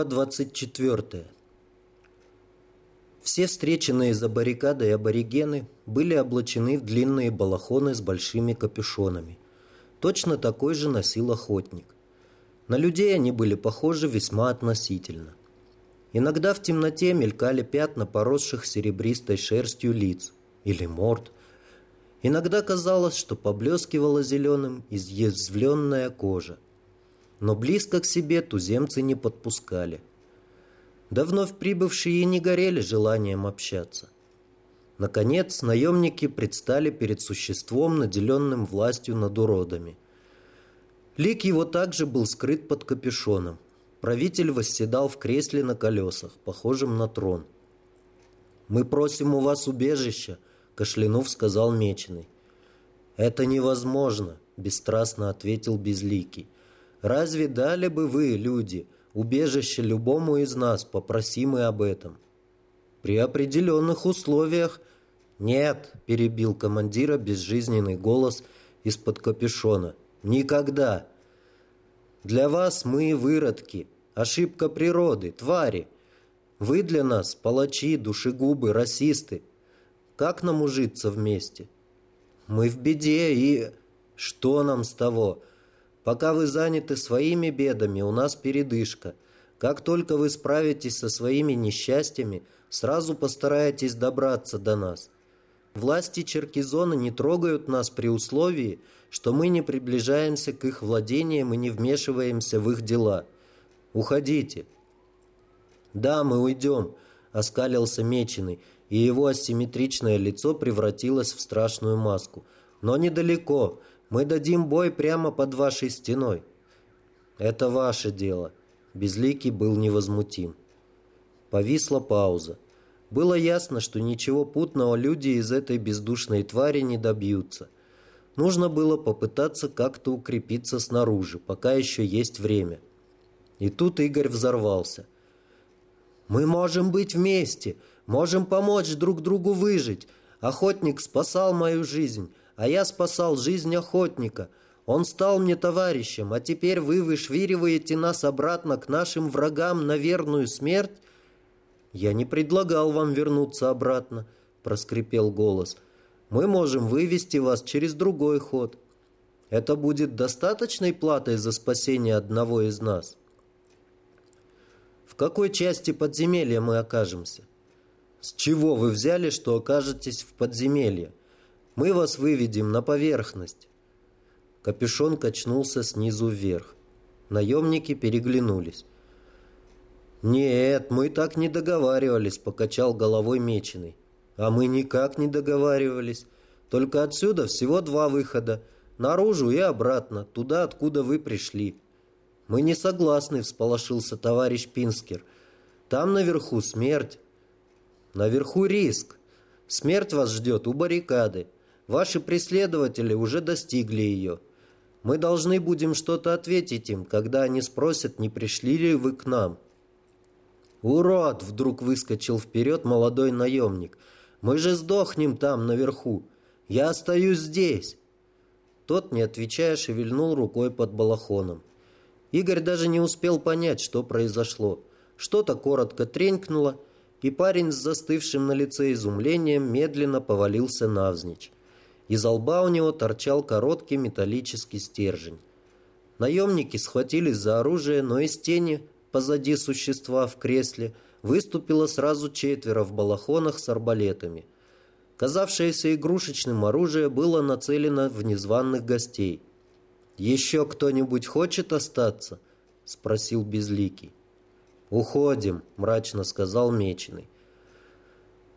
Глава 24. Все встреченные за баррикадой аборигены были облачены в длинные балахоны с большими капюшонами. Точно такой же носил охотник. На людей они были похожи весьма относительно. Иногда в темноте мелькали пятна поросших серебристой шерстью лиц или морд. Иногда казалось, что поблескивала зеленым изъязвленная кожа – но близко к себе туземцы не подпускали. Давно в прибывшие не горели желанием общаться. Наконец, наемники предстали перед существом, наделенным властью над уродами. Лик его также был скрыт под капюшоном. Правитель восседал в кресле на колесах, похожем на трон. «Мы просим у вас убежища», — кашлянув сказал Меченый. «Это невозможно», — бесстрастно ответил Безликий. Разве дали бы вы, люди, убежище любому из нас, попросимый об этом? При определенных условиях... Нет, перебил командира безжизненный голос из-под капюшона. Никогда. Для вас мы выродки, ошибка природы, твари. Вы для нас палачи, душегубы, расисты. Как нам ужиться вместе? Мы в беде и... Что нам с того? Пока вы заняты своими бедами, у нас передышка. Как только вы справитесь со своими несчастьями, сразу постарайтесь добраться до нас. Власти Черкизона не трогают нас при условии, что мы не приближаемся к их владениям и не вмешиваемся в их дела. Уходите». «Да, мы уйдем», — оскалился Меченый, и его асимметричное лицо превратилось в страшную маску. «Но недалеко. Мы дадим бой прямо под вашей стеной. Это ваше дело. Безликий был невозмутим. Повисла пауза. Было ясно, что ничего путного люди из этой бездушной твари не добьются. Нужно было попытаться как-то укрепиться снаружи, пока еще есть время. И тут Игорь взорвался. «Мы можем быть вместе, можем помочь друг другу выжить. Охотник спасал мою жизнь, а я спасал жизнь охотника. Он стал мне товарищем, а теперь вы вышвириваете нас обратно к нашим врагам на верную смерть?» «Я не предлагал вам вернуться обратно», — проскрипел голос. «Мы можем вывести вас через другой ход. Это будет достаточной платой за спасение одного из нас?» «В какой части подземелья мы окажемся?» «С чего вы взяли, что окажетесь в подземелье?» Мы вас выведем на поверхность. Капюшон качнулся снизу вверх. Наемники переглянулись. «Нет, мы так не договаривались», — покачал головой Меченый. «А мы никак не договаривались. Только отсюда всего два выхода. Наружу и обратно, туда, откуда вы пришли». «Мы не согласны», — всполошился товарищ Пинскер. «Там наверху смерть». «Наверху риск. Смерть вас ждет у баррикады. Ваши преследователи уже достигли ее. Мы должны будем что-то ответить им, когда они спросят, не пришли ли вы к нам». «Урод!» — вдруг выскочил вперед молодой наемник. «Мы же сдохнем там, наверху. Я остаюсь здесь!» Тот, не отвечая, шевельнул рукой под балахоном. Игорь даже не успел понять, что произошло. Что-то коротко тренькнуло, и парень с застывшим на лице изумлением медленно повалился навзничь. Из лба у него торчал короткий металлический стержень. Наемники схватились за оружие, но из тени, позади существа в кресле, выступило сразу четверо в балахонах с арбалетами. Казавшееся игрушечным оружие было нацелено в незваных гостей. «Еще кто-нибудь хочет остаться?» — спросил Безликий. «Уходим», — мрачно сказал Меченый.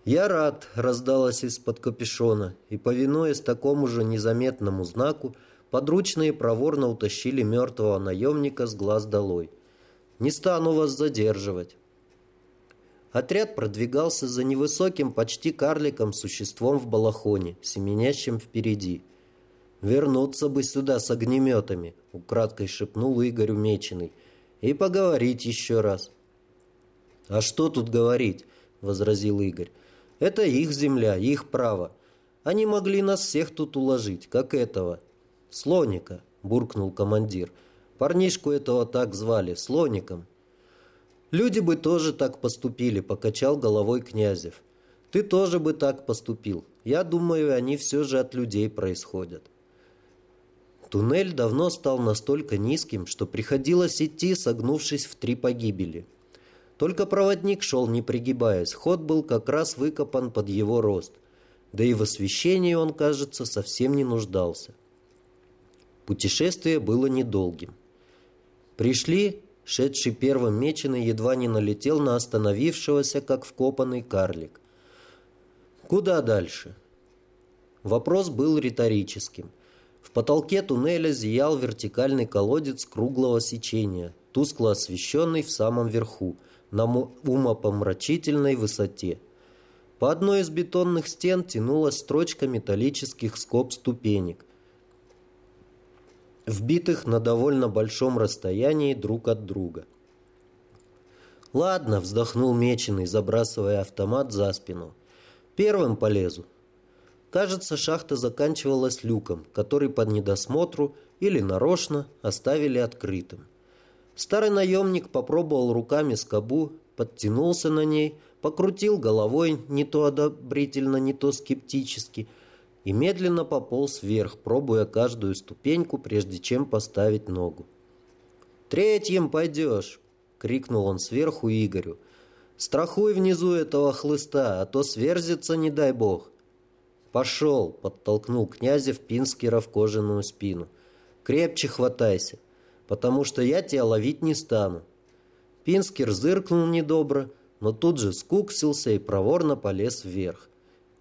«Я рад», — раздалось из-под капюшона, и, повинуясь такому же незаметному знаку, подручные проворно утащили мертвого наемника с глаз долой. «Не стану вас задерживать». Отряд продвигался за невысоким, почти карликом существом в балахоне, семенящим впереди. «Вернуться бы сюда с огнеметами», — украдкой шепнул Игорь Меченый, — «и поговорить еще раз». «А что тут говорить?» — возразил Игорь. Это их земля, их право. Они могли нас всех тут уложить, как этого. Слоника, буркнул командир. Парнишку этого так звали, Слоником. Люди бы тоже так поступили, покачал головой Князев. Ты тоже бы так поступил. Я думаю, они все же от людей происходят. Туннель давно стал настолько низким, что приходилось идти, согнувшись в три погибели. Только проводник шел, не пригибаясь, ход был как раз выкопан под его рост. Да и в освещении он, кажется, совсем не нуждался. Путешествие было недолгим. Пришли, шедший первым меченый едва не налетел на остановившегося, как вкопанный карлик. Куда дальше? Вопрос был риторическим – в потолке туннеля зиял вертикальный колодец круглого сечения, тускло освещенный в самом верху, на умопомрачительной высоте. По одной из бетонных стен тянулась строчка металлических скоб-ступенек, вбитых на довольно большом расстоянии друг от друга. «Ладно», — вздохнул Меченый, забрасывая автомат за спину. «Первым полезу. Кажется, шахта заканчивалась люком, который под недосмотру или нарочно оставили открытым. Старый наемник попробовал руками скобу, подтянулся на ней, покрутил головой не то одобрительно, не то скептически и медленно пополз вверх, пробуя каждую ступеньку, прежде чем поставить ногу. «Третьим пойдешь!» — крикнул он сверху Игорю. «Страхуй внизу этого хлыста, а то сверзится, не дай бог!» «Пошел!» — подтолкнул князев Пинскера в кожаную спину. «Крепче хватайся, потому что я тебя ловить не стану». Пинскер зыркнул недобро, но тут же скуксился и проворно полез вверх.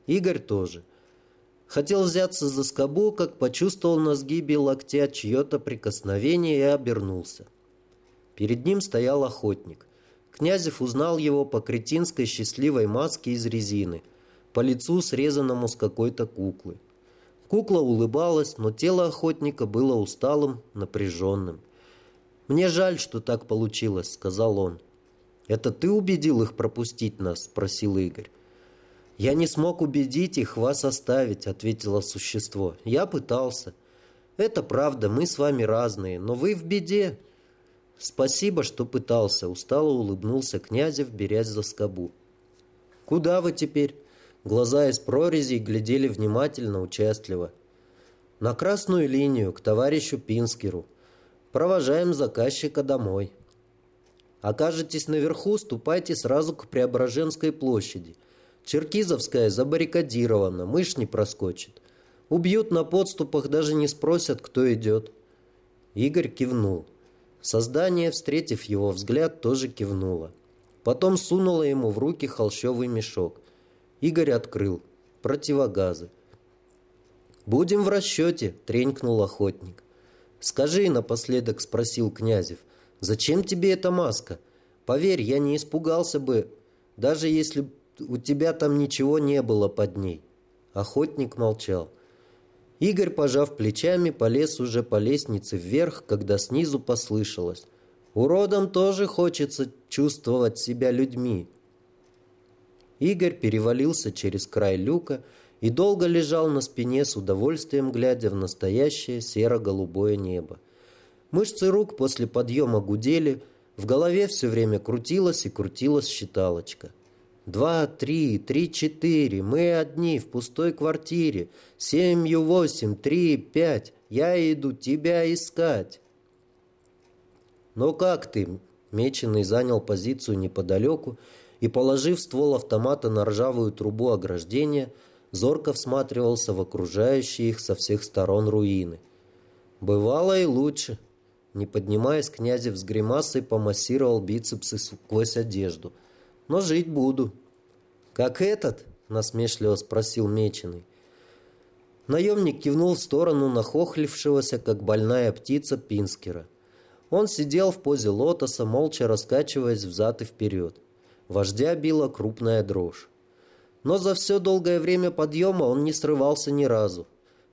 Игорь тоже. Хотел взяться за скобу, как почувствовал на сгибе локтя чье-то прикосновение и обернулся. Перед ним стоял охотник. Князев узнал его по кретинской счастливой маске из резины – по лицу, срезанному с какой-то куклы. Кукла улыбалась, но тело охотника было усталым, напряженным. «Мне жаль, что так получилось», — сказал он. «Это ты убедил их пропустить нас?» — спросил Игорь. «Я не смог убедить их вас оставить», — ответило существо. «Я пытался. Это правда, мы с вами разные, но вы в беде». «Спасибо, что пытался», — устало улыбнулся Князев, берясь за скобу. «Куда вы теперь?» Глаза из прорезей глядели внимательно, участливо. «На красную линию, к товарищу Пинскеру. Провожаем заказчика домой. Окажетесь наверху, ступайте сразу к Преображенской площади. Черкизовская забаррикадирована, мышь не проскочит. Убьют на подступах, даже не спросят, кто идет». Игорь кивнул. Создание, встретив его взгляд, тоже кивнуло. Потом сунуло ему в руки холщовый мешок. Игорь открыл. Противогазы. «Будем в расчете», — тренькнул охотник. «Скажи напоследок», — спросил Князев, — «зачем тебе эта маска? Поверь, я не испугался бы, даже если у тебя там ничего не было под ней». Охотник молчал. Игорь, пожав плечами, полез уже по лестнице вверх, когда снизу послышалось. «Уродам тоже хочется чувствовать себя людьми. Игорь перевалился через край люка и долго лежал на спине с удовольствием, глядя в настоящее серо-голубое небо. Мышцы рук после подъема гудели, в голове все время крутилась и крутилась считалочка. Два, три, три, четыре, мы одни в пустой квартире, семью восемь, три, пять, я иду тебя искать. «Ну как ты?» Меченый занял позицию неподалеку и, положив ствол автомата на ржавую трубу ограждения, зорко всматривался в окружающие их со всех сторон руины. Бывало и лучше. Не поднимаясь, князев с гримасой помассировал бицепсы сквозь одежду. «Но жить буду». «Как этот?» — насмешливо спросил Меченый. Наемник кивнул в сторону нахохлившегося, как больная птица, Пинскера. Он сидел в позе лотоса, молча раскачиваясь взад и вперед. Вождя била крупная дрожь. Но за все долгое время подъема он не срывался ни разу.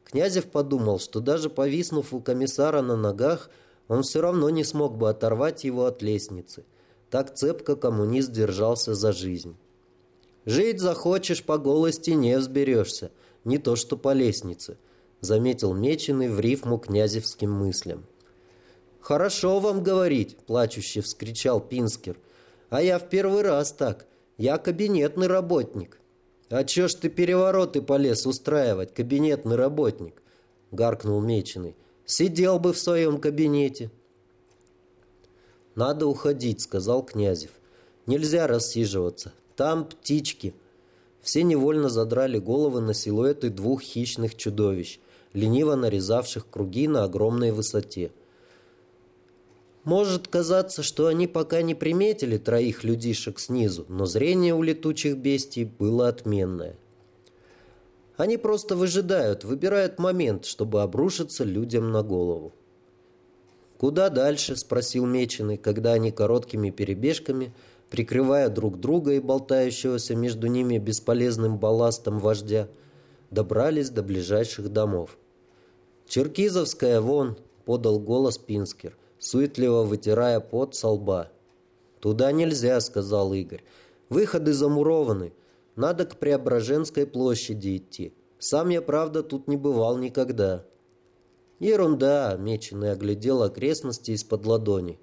Князев подумал, что даже повиснув у комиссара на ногах, он все равно не смог бы оторвать его от лестницы. Так цепко коммунист держался за жизнь. «Жить захочешь, по голой стене взберешься, не то что по лестнице», заметил Меченый в рифму князевским мыслям. «Хорошо вам говорить», – плачуще вскричал Пинскер – А я в первый раз так. Я кабинетный работник. А чё ж ты перевороты полез устраивать, кабинетный работник? Гаркнул Меченый. Сидел бы в своем кабинете. Надо уходить, сказал Князев. Нельзя рассиживаться. Там птички. Все невольно задрали головы на силуэты двух хищных чудовищ, лениво нарезавших круги на огромной высоте. Может казаться, что они пока не приметили троих людишек снизу, но зрение у летучих бестий было отменное. Они просто выжидают, выбирают момент, чтобы обрушиться людям на голову. «Куда дальше?» – спросил Меченый, когда они короткими перебежками, прикрывая друг друга и болтающегося между ними бесполезным балластом вождя, добрались до ближайших домов. «Черкизовская вон!» – подал голос Пинскер – суетливо вытирая пот со лба. «Туда нельзя», — сказал Игорь. «Выходы замурованы. Надо к Преображенской площади идти. Сам я, правда, тут не бывал никогда». «Ерунда», — Меченый оглядел окрестности из-под ладони.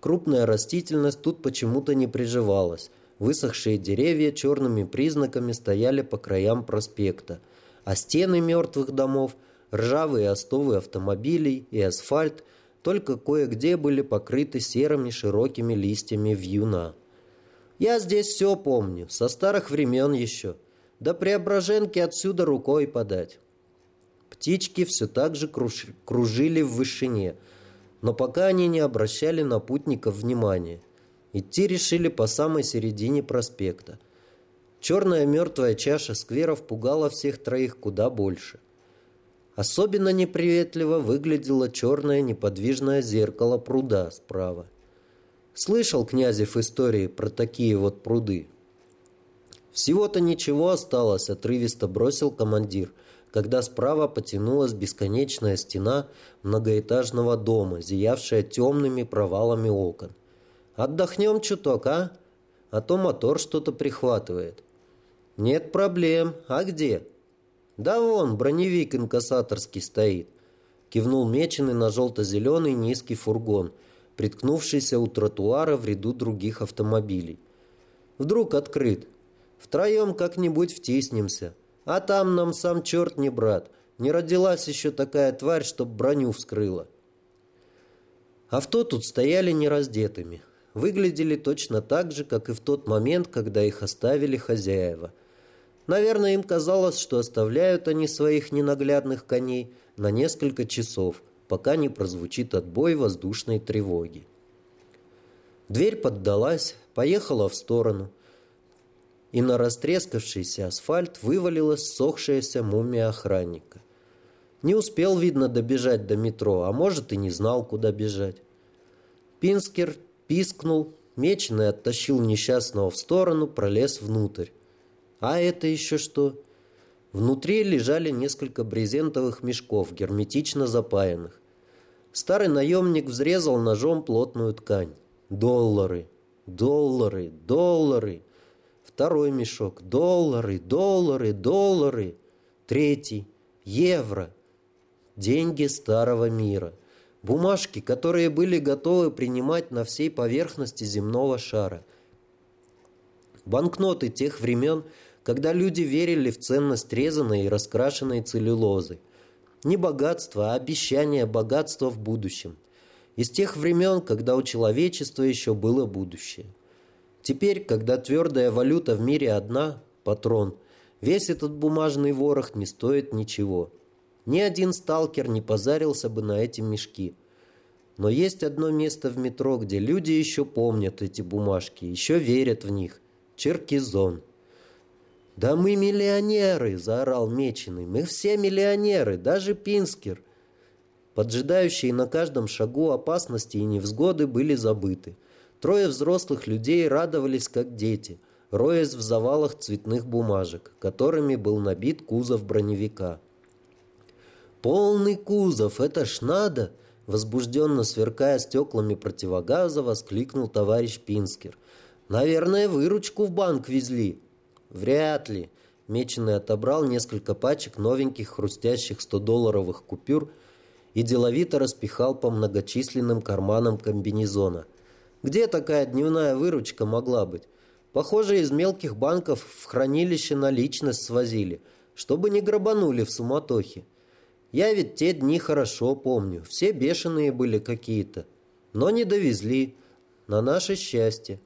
Крупная растительность тут почему-то не приживалась. Высохшие деревья черными признаками стояли по краям проспекта, а стены мертвых домов, ржавые остовы автомобилей и асфальт — только кое-где были покрыты серыми широкими листьями вьюна. Я здесь все помню, со старых времен еще. До Преображенки отсюда рукой подать. Птички все так же кружили в вышине, но пока они не обращали на путников внимания. Идти решили по самой середине проспекта. Черная мертвая чаша скверов пугала всех троих куда больше – Особенно неприветливо выглядело черное неподвижное зеркало пруда справа. Слышал Князев истории про такие вот пруды. Всего-то ничего осталось, отрывисто бросил командир, когда справа потянулась бесконечная стена многоэтажного дома, зиявшая темными провалами окон. Отдохнем чуток, а? А то мотор что-то прихватывает. Нет проблем. А где? «Да вон, броневик инкассаторский стоит», — кивнул Меченый на желто-зеленый низкий фургон, приткнувшийся у тротуара в ряду других автомобилей. «Вдруг открыт. Втроем как-нибудь втиснемся. А там нам сам черт не брат. Не родилась еще такая тварь, чтоб броню вскрыла». Авто тут стояли нераздетыми. Выглядели точно так же, как и в тот момент, когда их оставили хозяева — Наверное, им казалось, что оставляют они своих ненаглядных коней на несколько часов, пока не прозвучит отбой воздушной тревоги. Дверь поддалась, поехала в сторону, и на растрескавшийся асфальт вывалилась сохшаяся мумия охранника. Не успел, видно, добежать до метро, а может и не знал, куда бежать. Пинскер пискнул, меченый оттащил несчастного в сторону, пролез внутрь. А это еще что? Внутри лежали несколько брезентовых мешков, герметично запаянных. Старый наемник взрезал ножом плотную ткань. Доллары, доллары, доллары. Второй мешок. Доллары, доллары, доллары. Третий. Евро. Деньги старого мира. Бумажки, которые были готовы принимать на всей поверхности земного шара. Банкноты тех времен – когда люди верили в ценность резаной и раскрашенной целлюлозы. Не богатство, а обещание богатства в будущем. Из тех времен, когда у человечества еще было будущее. Теперь, когда твердая валюта в мире одна, патрон, весь этот бумажный ворох не стоит ничего. Ни один сталкер не позарился бы на эти мешки. Но есть одно место в метро, где люди еще помнят эти бумажки, еще верят в них. Черкизон. «Да мы миллионеры!» – заорал Меченый. «Мы все миллионеры, даже Пинскер!» Поджидающие на каждом шагу опасности и невзгоды были забыты. Трое взрослых людей радовались, как дети, роясь в завалах цветных бумажек, которыми был набит кузов броневика. «Полный кузов! Это ж надо!» Возбужденно сверкая стеклами противогаза, воскликнул товарищ Пинскер. «Наверное, выручку в банк везли!» Вряд ли. Меченый отобрал несколько пачек новеньких хрустящих 100-долларовых купюр и деловито распихал по многочисленным карманам комбинезона. Где такая дневная выручка могла быть? Похоже, из мелких банков в хранилище наличность свозили, чтобы не грабанули в суматохе. Я ведь те дни хорошо помню, все бешеные были какие-то, но не довезли, на наше счастье.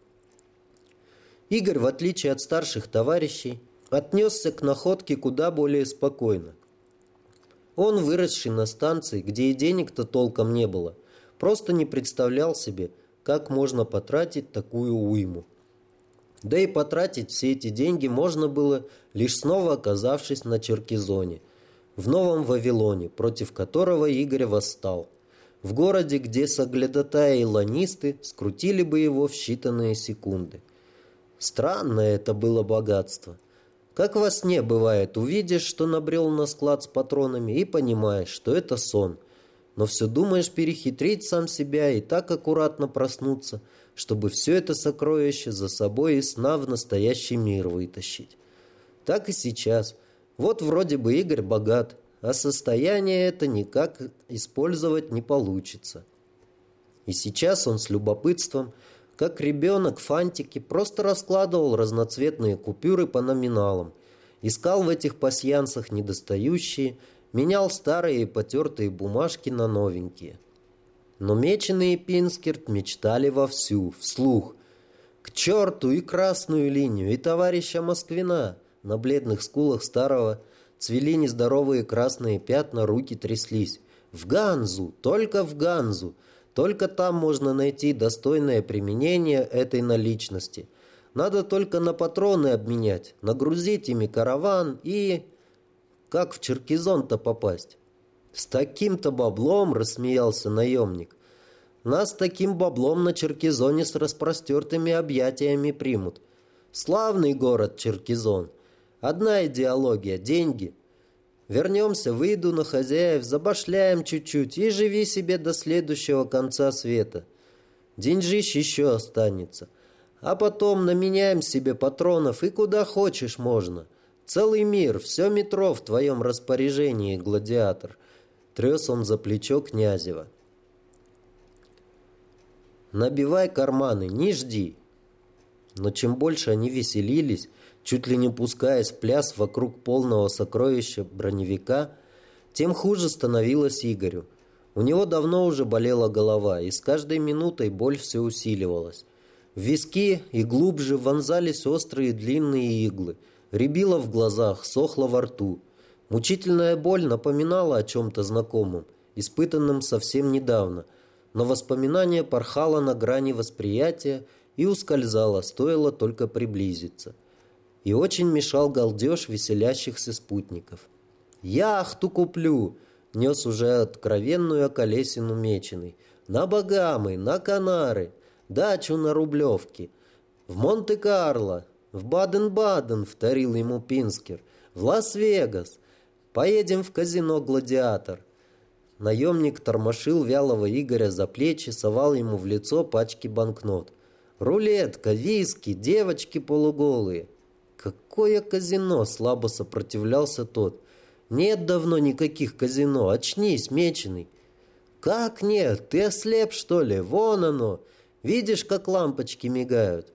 Игорь, в отличие от старших товарищей, отнесся к находке куда более спокойно. Он, выросший на станции, где и денег-то толком не было, просто не представлял себе, как можно потратить такую уйму. Да и потратить все эти деньги можно было, лишь снова оказавшись на Черкизоне, в Новом Вавилоне, против которого Игорь восстал. В городе, где соглядатаи и ланисты скрутили бы его в считанные секунды. Странное это было богатство. Как во сне бывает, увидишь, что набрел на склад с патронами и понимаешь, что это сон. Но все думаешь перехитрить сам себя и так аккуратно проснуться – чтобы все это сокровище за собой из сна в настоящий мир вытащить. Так и сейчас. Вот вроде бы Игорь богат, а состояние это никак использовать не получится. И сейчас он с любопытством, как ребенок фантики, просто раскладывал разноцветные купюры по номиналам, искал в этих пасьянсах недостающие, менял старые и потертые бумажки на новенькие – но Меченый и Пинскерт мечтали вовсю, вслух. К черту и красную линию, и товарища Москвина. На бледных скулах старого цвели нездоровые красные пятна, руки тряслись. В Ганзу, только в Ганзу. Только там можно найти достойное применение этой наличности. Надо только на патроны обменять, нагрузить ими караван и... Как в Черкизон-то попасть? «С таким-то баблом!» – рассмеялся наемник. «Нас таким баблом на Черкизоне с распростертыми объятиями примут. Славный город Черкизон. Одна идеология – деньги. Вернемся, выйду на хозяев, забашляем чуть-чуть и живи себе до следующего конца света. Деньжищ еще останется. А потом наменяем себе патронов и куда хочешь можно. Целый мир, все метро в твоем распоряжении, гладиатор». Трес он за плечо Князева. «Набивай карманы, не жди!» Но чем больше они веселились, чуть ли не пускаясь в пляс вокруг полного сокровища броневика, тем хуже становилось Игорю. У него давно уже болела голова, и с каждой минутой боль все усиливалась. В виски и глубже вонзались острые длинные иглы, рябило в глазах, сохло во рту. Мучительная боль напоминала о чем-то знакомом, испытанном совсем недавно, но воспоминание порхало на грани восприятия и ускользало, стоило только приблизиться. И очень мешал галдеж веселящихся спутников. «Яхту куплю!» — нес уже откровенную околесину меченый. «На Багамы, на Канары, дачу на Рублевке, в Монте-Карло, в Баден-Баден!» — вторил ему Пинскер. «В Лас-Вегас!» Поедем в казино «Гладиатор». Наемник тормошил вялого Игоря за плечи, совал ему в лицо пачки банкнот. «Рулетка, виски, девочки полуголые». «Какое казино?» – слабо сопротивлялся тот. «Нет давно никаких казино. Очнись, меченый». «Как нет? Ты ослеп, что ли? Вон оно! Видишь, как лампочки мигают?»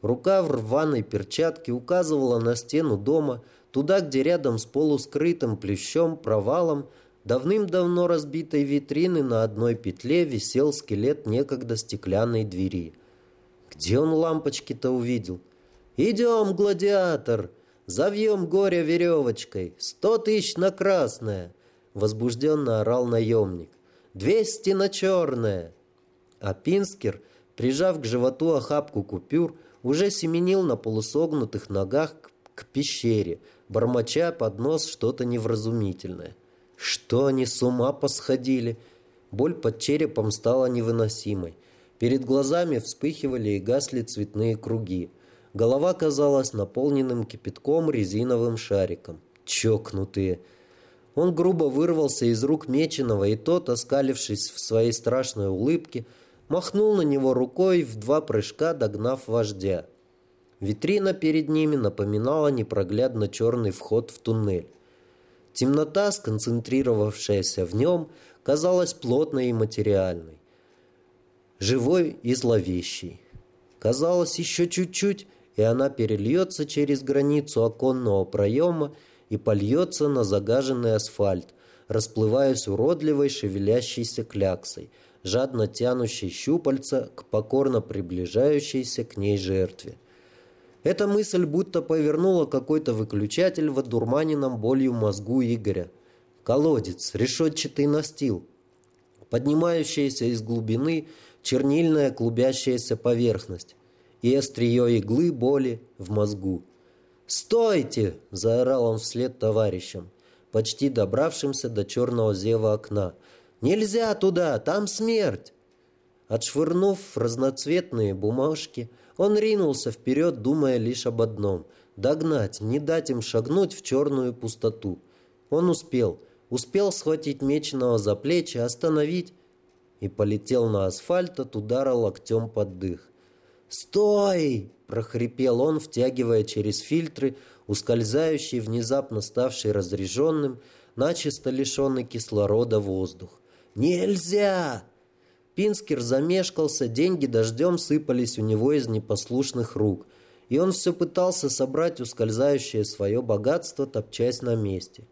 Рука в рваной перчатке указывала на стену дома – Туда, где рядом с полускрытым плющом провалом давным-давно разбитой витрины на одной петле висел скелет некогда стеклянной двери. Где он лампочки-то увидел? «Идем, гладиатор! Завьем горе веревочкой! Сто тысяч на красное!» Возбужденно орал наемник. «Двести на черное!» А Пинскер, прижав к животу охапку купюр, уже семенил на полусогнутых ногах к, к пещере, бормоча под нос что-то невразумительное. Что они с ума посходили? Боль под черепом стала невыносимой. Перед глазами вспыхивали и гасли цветные круги. Голова казалась наполненным кипятком резиновым шариком. Чокнутые. Он грубо вырвался из рук Меченого, и тот, оскалившись в своей страшной улыбке, махнул на него рукой в два прыжка, догнав вождя. Витрина перед ними напоминала непроглядно черный вход в туннель. Темнота, сконцентрировавшаяся в нем, казалась плотной и материальной. Живой и зловещий. Казалось, еще чуть-чуть, и она перельется через границу оконного проема и польется на загаженный асфальт, расплываясь уродливой шевелящейся кляксой, жадно тянущей щупальца к покорно приближающейся к ней жертве. Эта мысль будто повернула какой-то выключатель в одурманенном болью мозгу Игоря. Колодец, решетчатый настил, поднимающаяся из глубины чернильная клубящаяся поверхность и острие иглы боли в мозгу. «Стойте!» – заорал он вслед товарищам, почти добравшимся до черного зева окна. «Нельзя туда! Там смерть!» Отшвырнув разноцветные бумажки, он ринулся вперед, думая лишь об одном – догнать, не дать им шагнуть в черную пустоту. Он успел, успел схватить меченого за плечи, остановить и полетел на асфальт от удара локтем под дых. «Стой!» – прохрипел он, втягивая через фильтры ускользающий, внезапно ставший разреженным, начисто лишенный кислорода воздух. «Нельзя!» Пинскер замешкался, деньги дождем сыпались у него из непослушных рук, и он все пытался собрать ускользающее свое богатство, топчась на месте.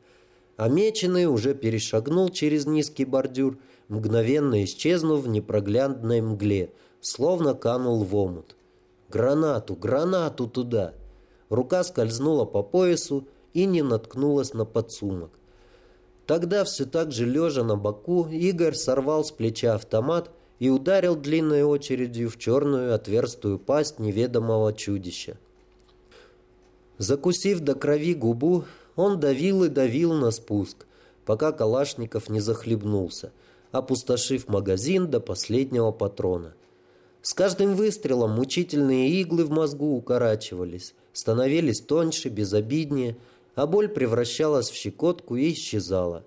Меченый уже перешагнул через низкий бордюр, мгновенно исчезнув в непроглядной мгле – словно канул в омут. «Гранату! Гранату туда!» Рука скользнула по поясу и не наткнулась на подсумок. Тогда все так же лежа на боку, Игорь сорвал с плеча автомат и ударил длинной очередью в черную отверстую пасть неведомого чудища. Закусив до крови губу, он давил и давил на спуск, пока Калашников не захлебнулся, опустошив магазин до последнего патрона. С каждым выстрелом мучительные иглы в мозгу укорачивались, становились тоньше, безобиднее, а боль превращалась в щекотку и исчезала.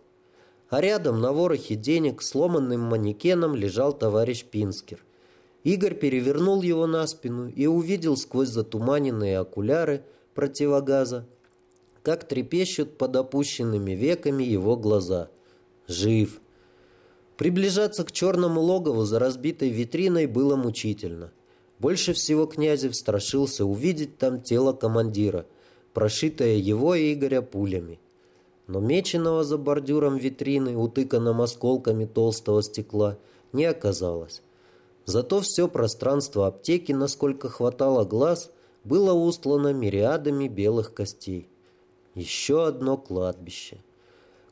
А рядом на ворохе денег сломанным манекеном лежал товарищ Пинскер. Игорь перевернул его на спину и увидел сквозь затуманенные окуляры противогаза, как трепещут под опущенными веками его глаза. Жив. Приближаться к черному логову за разбитой витриной было мучительно. Больше всего Князев страшился увидеть там тело командира, прошитое его и Игоря пулями. Но меченого за бордюром витрины, утыканным осколками толстого стекла, не оказалось. Зато все пространство аптеки, насколько хватало глаз, было устлано мириадами белых костей. Еще одно кладбище.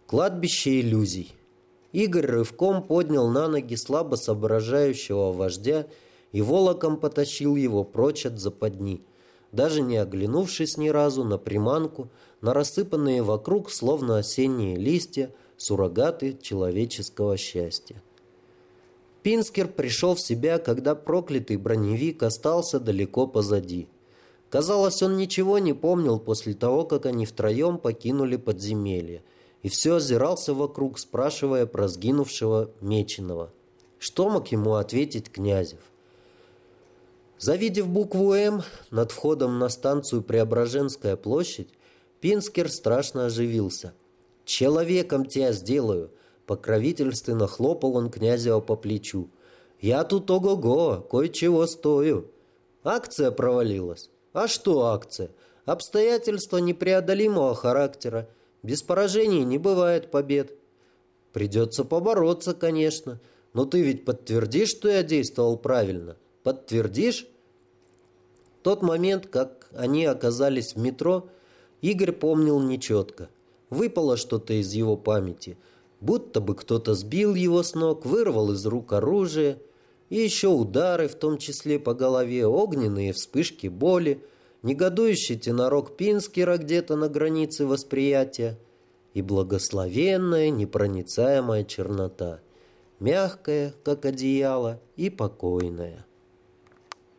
Кладбище иллюзий. Игорь рывком поднял на ноги слабо соображающего вождя и волоком потащил его прочь от западни, даже не оглянувшись ни разу на приманку, на рассыпанные вокруг, словно осенние листья, суррогаты человеческого счастья. Пинскер пришел в себя, когда проклятый броневик остался далеко позади. Казалось, он ничего не помнил после того, как они втроем покинули подземелье – и все озирался вокруг, спрашивая про сгинувшего Меченого. Что мог ему ответить Князев? Завидев букву «М» над входом на станцию Преображенская площадь, Пинскер страшно оживился. «Человеком тебя сделаю!» Покровительственно хлопал он Князева по плечу. «Я тут ого-го, кое-чего стою!» Акция провалилась. А что акция? Обстоятельства непреодолимого характера – без поражений не бывает побед. Придется побороться, конечно. Но ты ведь подтвердишь, что я действовал правильно? Подтвердишь? Тот момент, как они оказались в метро, Игорь помнил нечетко. Выпало что-то из его памяти. Будто бы кто-то сбил его с ног, вырвал из рук оружие. И еще удары, в том числе по голове, огненные вспышки боли – негодующий тенорок Пинскера где-то на границе восприятия и благословенная непроницаемая чернота, мягкая, как одеяло, и покойная.